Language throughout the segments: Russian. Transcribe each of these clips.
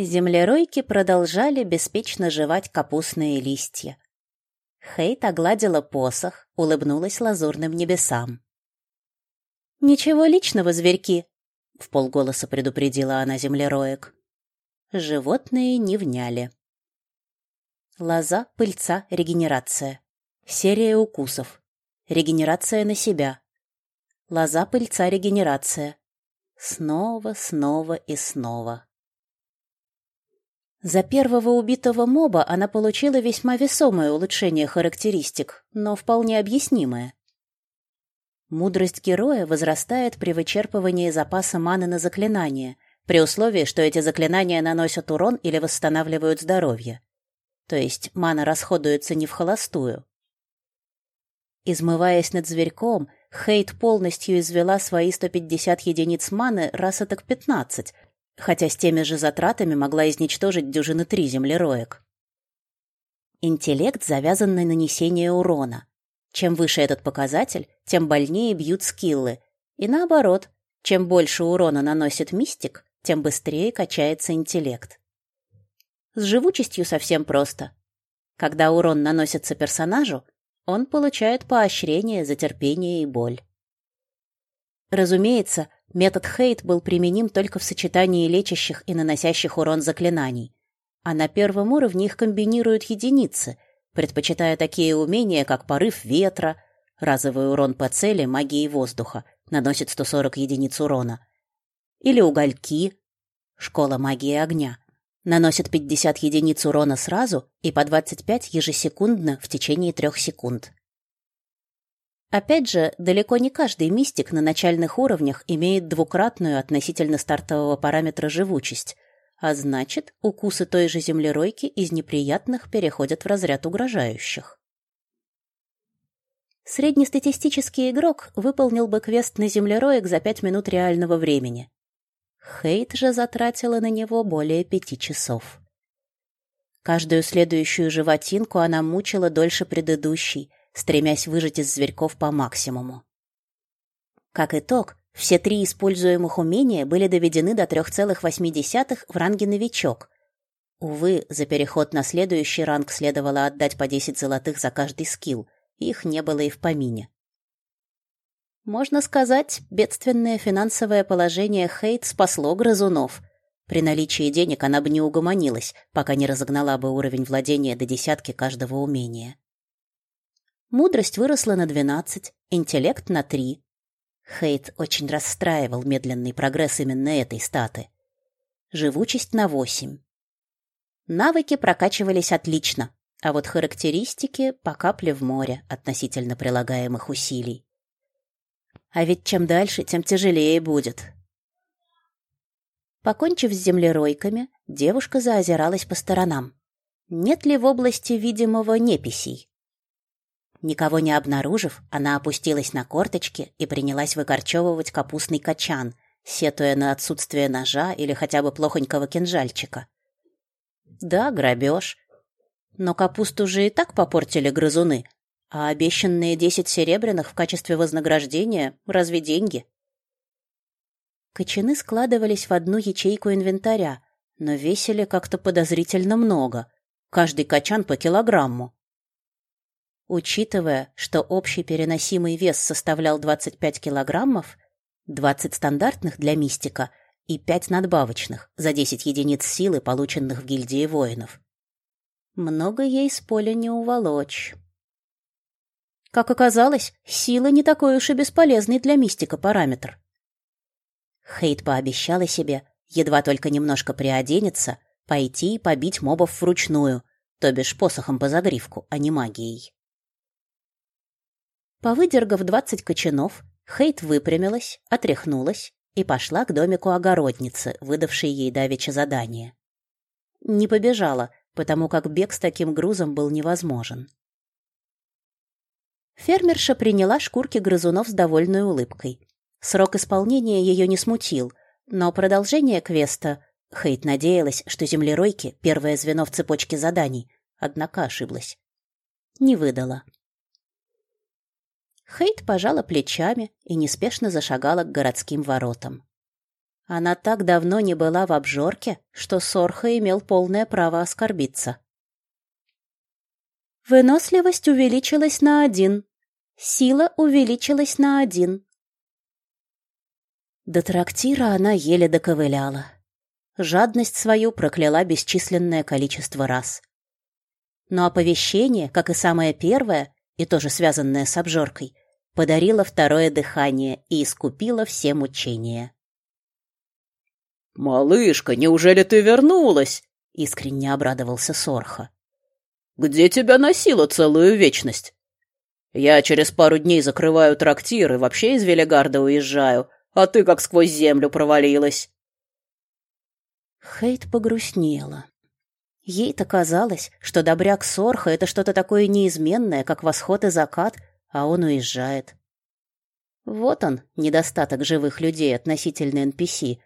Землеройки продолжали беспечно жевать капустные листья. Хейт огладила посох, улыбнулась лазурным небесам. «Ничего личного, зверьки!» — в полголоса предупредила она землероек. Животные не вняли. Лоза, пыльца, регенерация. Серия укусов. Регенерация на себя. Лоза, пыльца, регенерация. Снова, снова и снова. За первого убитого моба она получила весьма весомое улучшение характеристик, но вполне объяснимое. Мудрость героя возрастает при вычерпывании запаса маны на заклинания, при условии, что эти заклинания наносят урон или восстанавливают здоровье. То есть мана расходуется не в холостую. Измываясь над зверьком, Хейт полностью извела свои 150 единиц маны раз так 15, хотя с теми же затратами могла изничтожить дюжины три землероек. Интеллект завязан на нанесение урона. Чем выше этот показатель, тем больнее бьют скиллы. И наоборот, чем больше урона наносит мистик, тем быстрее качается интеллект. С живучестью совсем просто. Когда урон наносится персонажу, он получает поощрение за терпение и боль. Разумеется, метод хейт был применим только в сочетании лечащих и наносящих урон заклинаний, а на первом уровне их комбинируют единицы, предпочитая такие умения, как порыв ветра, разовый урон по цели магии воздуха, наносит 140 единиц урона, или угольки, школа магии огня, наносит 50 единиц урона сразу и по 25 ежесекундно в течение трех секунд. Опять же, далеко не каждый мистик на начальных уровнях имеет двукратную относительно стартового параметра живучесть, а значит, укусы той же землеройки из неприятных переходят в разряд угрожающих. Среднестатистический игрок выполнил бы квест на землероек за 5 минут реального времени. Хейт же затратила на него более пяти часов. Каждую следующую животинку она мучила дольше предыдущей, стремясь выжать из зверьков по максимуму. Как итог, все три используемых умения были доведены до 3,8 в ранге «Новичок». Увы, за переход на следующий ранг следовало отдать по 10 золотых за каждый скилл, их не было и в помине. Можно сказать, бедственное финансовое положение Хейт спасло грызунов. При наличии денег она бы не угомонилась, пока не разогнала бы уровень владения до десятки каждого умения. Мудрость выросла на 12, интеллект на 3. Хейт очень расстраивал медленный прогресс именно этой статы. Живучесть на 8. Навыки прокачивались отлично, а вот характеристики по капле в море относительно прилагаемых усилий. А ведь чем дальше, тем тяжелее будет. Покончив с землеройками, девушка заозиралась по сторонам. Нет ли в области видимого неписей? Никого не обнаружив, она опустилась на корточки и принялась выкорчевывать капустный качан, сетуя на отсутствие ножа или хотя бы плохонького кинжальчика. Да, грабеж. Но капусту же и так попортили грызуны, а обещанные десять серебряных в качестве вознаграждения разве деньги? Кочаны складывались в одну ячейку инвентаря, но весили как-то подозрительно много. Каждый качан по килограмму. Учитывая, что общий переносимый вес составлял 25 килограммов, 20 стандартных для мистика и 5 надбавочных за 10 единиц силы, полученных в гильдии воинов. Много ей с поля не уволочь. Как оказалось, сила не такой уж и бесполезный для мистика параметр. Хейт пообещала себе, едва только немножко приоденется, пойти и побить мобов вручную, то бишь посохом по загривку, а не магией. Повыдергав двадцать кочанов, Хейт выпрямилась, отряхнулась и пошла к домику огородницы, выдавшей ей давеча задание. Не побежала, потому как бег с таким грузом был невозможен. Фермерша приняла шкурки грызунов с довольной улыбкой. Срок исполнения ее не смутил, но продолжение квеста... Хейт надеялась, что землеройки — первое звено в цепочке заданий, однако ошиблась. Не выдала. Хейт пожала плечами и неспешно зашагала к городским воротам. Она так давно не была в обжорке, что Сорха имел полное право оскорбиться. Выносливость увеличилась на один. Сила увеличилась на один. До трактира она еле доковыляла. Жадность свою прокляла бесчисленное количество раз. Но оповещение, как и самое первое, и тоже связанное с обжоркой, подарило второе дыхание и искупило все мучения. «Малышка, неужели ты вернулась?» — искренне обрадовался Сорха. «Где тебя носило целую вечность? Я через пару дней закрываю трактир и вообще из Велигарда уезжаю, а ты как сквозь землю провалилась». Хейт погрустнела. Ей-то казалось, что добряк Сорха — это что-то такое неизменное, как восход и закат, а он уезжает. Вот он, недостаток живых людей относительно NPC.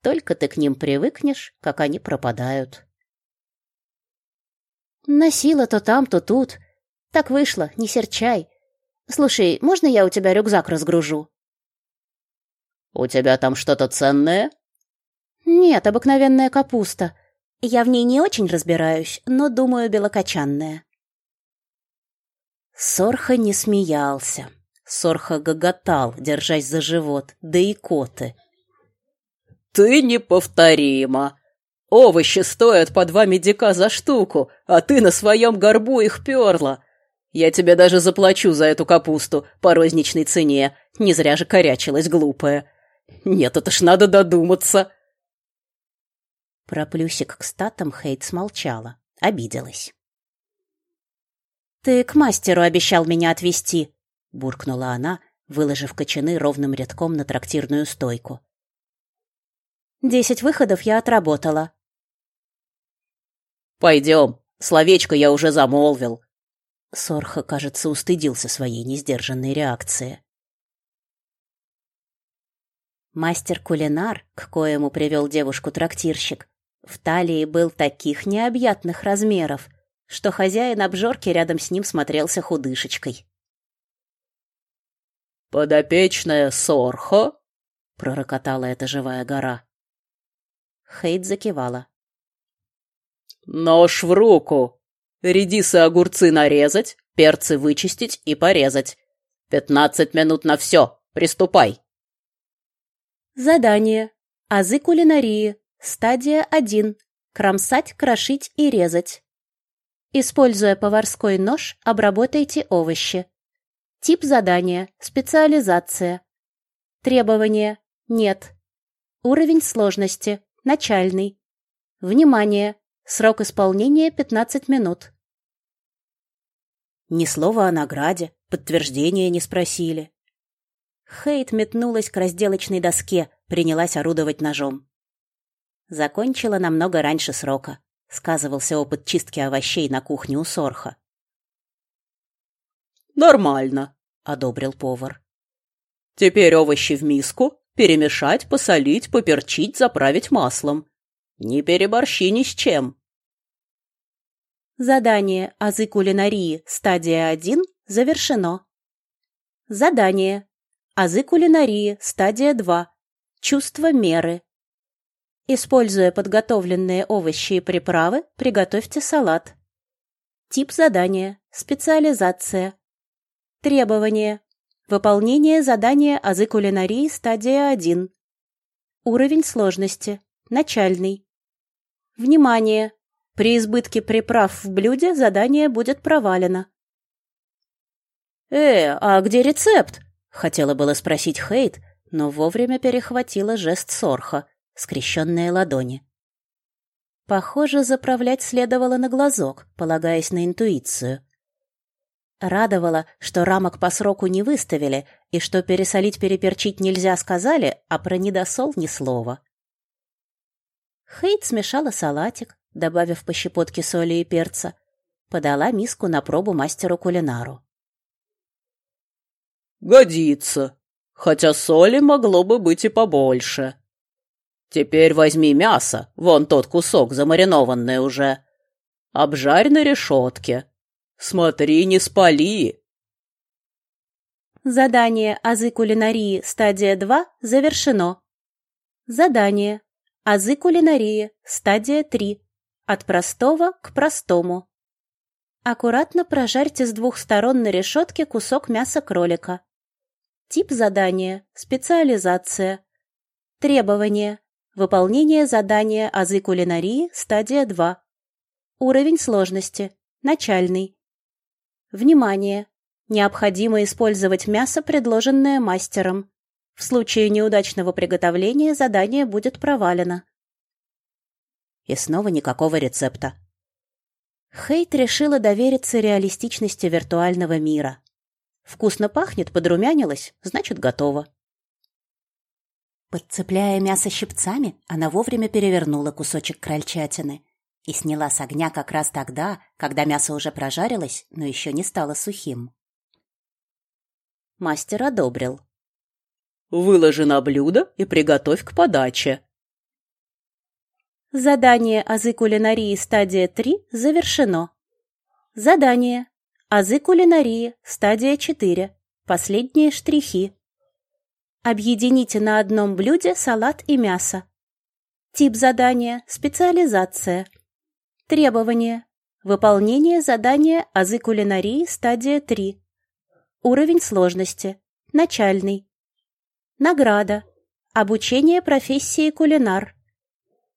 Только ты к ним привыкнешь, как они пропадают. Носила то там, то тут. Так вышло, не серчай. Слушай, можно я у тебя рюкзак разгружу? У тебя там что-то ценное? Нет, обыкновенная капуста. Я в ней не очень разбираюсь, но, думаю, белокочанная. Сорха не смеялся. Сорха гоготал, держась за живот, да и коты. «Ты неповторима! Овощи стоят по два медика за штуку, а ты на своем горбу их перла. Я тебе даже заплачу за эту капусту по розничной цене, не зря же корячилась глупая. Нет, это ж надо додуматься!» Про плюсик к статам Хейт смолчала, обиделась. «Ты к мастеру обещал меня отвезти», — буркнула она, выложив кочаны ровным рядком на трактирную стойку. «Десять выходов я отработала». «Пойдем, словечко я уже замолвил». Сорха, кажется, устыдился своей несдержанной реакции. Мастер-кулинар, к коему привел девушку трактирщик, в талии был таких необъятных размеров, что хозяин обжорки рядом с ним смотрелся худышечкой. «Подопечная Сорхо?» — пророкотала эта живая гора. Хейт закивала. «Нож в руку! Редисы огурцы нарезать, перцы вычистить и порезать. Пятнадцать минут на все. Приступай!» Задание. Азы кулинарии. Стадия 1. Кромсать, крошить и резать. Используя поварской нож, обработайте овощи. Тип задания. Специализация. Требования. Нет. Уровень сложности. Начальный. Внимание! Срок исполнения 15 минут. Ни слова о награде, подтверждения не спросили. Хейт метнулась к разделочной доске, принялась орудовать ножом. Закончила намного раньше срока, сказывался опыт чистки овощей на кухне у Сорха. Нормально, одобрил повар. Теперь овощи в миску, перемешать, посолить, поперчить, заправить маслом. Не переборщи ни с чем. Задание азы кулинарии стадия 1 завершено. Задание азы кулинарии стадия 2 чувство меры Используя подготовленные овощи и приправы, приготовьте салат. Тип задания. Специализация. Требования. Выполнение задания азы кулинарии стадия 1. Уровень сложности. Начальный. Внимание! При избытке приправ в блюде задание будет провалено. «Э, а где рецепт?» — хотела было спросить Хейт, но вовремя перехватила жест Сорха скрещенные ладони. Похоже, заправлять следовало на глазок, полагаясь на интуицию. Радовало, что рамок по сроку не выставили, и что пересолить-переперчить нельзя сказали, а про недосол ни слова. Хейт смешала салатик, добавив по щепотке соли и перца, подала миску на пробу мастеру-кулинару. «Годится, хотя соли могло бы быть и побольше», Теперь возьми мясо, вон тот кусок, замаринованный уже. Обжарь на решетке. Смотри, не спали. Задание азы кулинарии стадия 2 завершено. Задание. Азы кулинарии. Стадия 3. От простого к простому. Аккуратно прожарьте с двух сторон на решетке кусок мяса кролика. Тип задания. Специализация. Требования. Выполнение задания Азы кулинарии. Стадия 2. Уровень сложности. Начальный. Внимание! Необходимо использовать мясо, предложенное мастером. В случае неудачного приготовления задание будет провалено. И снова никакого рецепта. Хейт решила довериться реалистичности виртуального мира. Вкусно пахнет, подрумянилась, значит, готово. Подцепляя мясо щипцами, она вовремя перевернула кусочек крольчатины и сняла с огня как раз тогда, когда мясо уже прожарилось, но еще не стало сухим. Мастер одобрил. Выложи на блюдо и приготовь к подаче. Задание Азы кулинарии стадия 3 завершено. Задание. Азы кулинарии стадия 4. Последние штрихи. Объедините на одном блюде салат и мясо. Тип задания – специализация. Требования. Выполнение задания Азы кулинарии стадия 3. Уровень сложности. Начальный. Награда. Обучение профессии кулинар.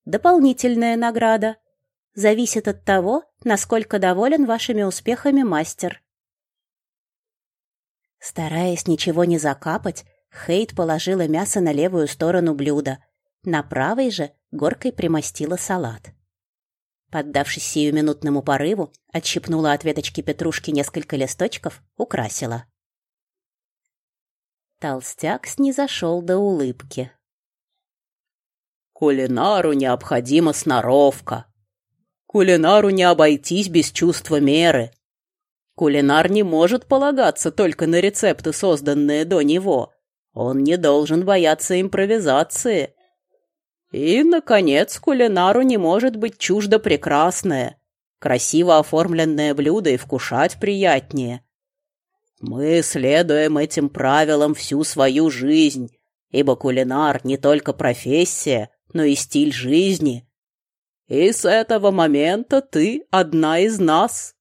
Дополнительная награда. Зависит от того, насколько доволен вашими успехами мастер. Стараясь ничего не закапать, Хейт положила мясо на левую сторону блюда. На правой же горкой примостила салат. Поддавшись сиюминутному порыву, отщипнула от веточки петрушки несколько листочков, украсила. Толстяк снизошел до улыбки. «Кулинару необходима сноровка. Кулинару не обойтись без чувства меры. Кулинар не может полагаться только на рецепты, созданные до него. Он не должен бояться импровизации. И, наконец, кулинару не может быть чуждо прекрасное, красиво оформленное блюдо и вкушать приятнее. Мы следуем этим правилам всю свою жизнь, ибо кулинар не только профессия, но и стиль жизни. И с этого момента ты одна из нас.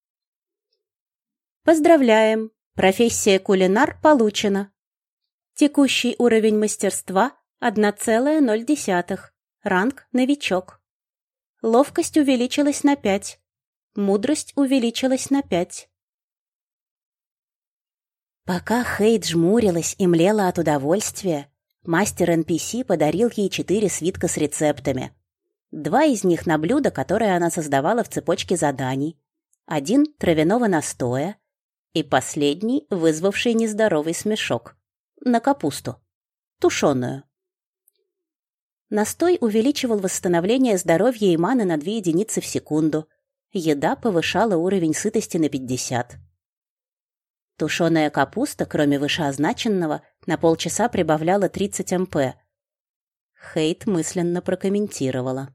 Поздравляем! Профессия кулинар получена. Текущий уровень мастерства 1,0. Ранг новичок. Ловкость увеличилась на 5. Мудрость увеличилась на 5. Пока Хейт жмурилась и млела от удовольствия, мастер NPC подарил ей четыре свитка с рецептами. Два из них на блюдо, которое она создавала в цепочке заданий, один травяного настоя и последний, вызвавший нездоровый смешок, на капусту, тушеную. Настой увеличивал восстановление здоровья и маны на две единицы в секунду. Еда повышала уровень сытости на 50. Тушеная капуста, кроме вышеозначенного, на полчаса прибавляла 30 МП. Хейт мысленно прокомментировала.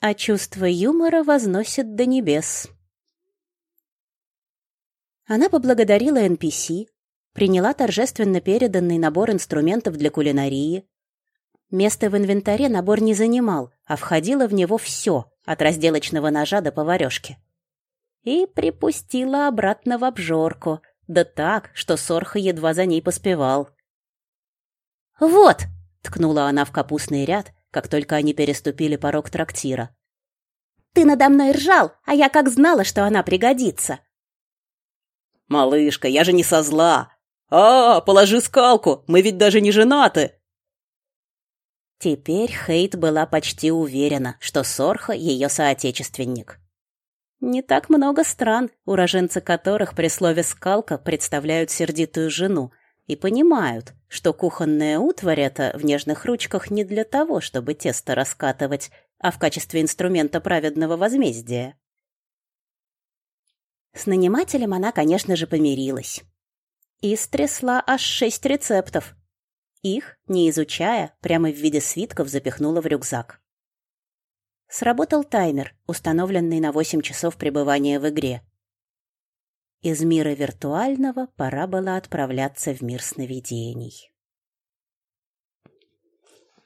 А чувство юмора возносит до небес. Она поблагодарила NPC, приняла торжественно переданный набор инструментов для кулинарии. Место в инвентаре набор не занимал, а входило в него все, от разделочного ножа до поварёшки и припустила обратно в обжорку, да так, что Сорха едва за ней поспевал. «Вот!» — ткнула она в капустный ряд, как только они переступили порог трактира. «Ты надо мной ржал, а я как знала, что она пригодится!» «Малышка, я же не со зла! А, положи скалку, мы ведь даже не женаты!» Теперь Хейт была почти уверена, что Сорха — ее соотечественник. Не так много стран, уроженцы которых при слове «скалка» представляют сердитую жену и понимают, что кухонная утварь эта в нежных ручках не для того, чтобы тесто раскатывать, а в качестве инструмента праведного возмездия. С нанимателем она, конечно же, помирилась. И стрясла аж шесть рецептов. Их, не изучая, прямо в виде свитков запихнула в рюкзак. Сработал таймер, установленный на 8 часов пребывания в игре. Из мира виртуального пора было отправляться в мир сновидений.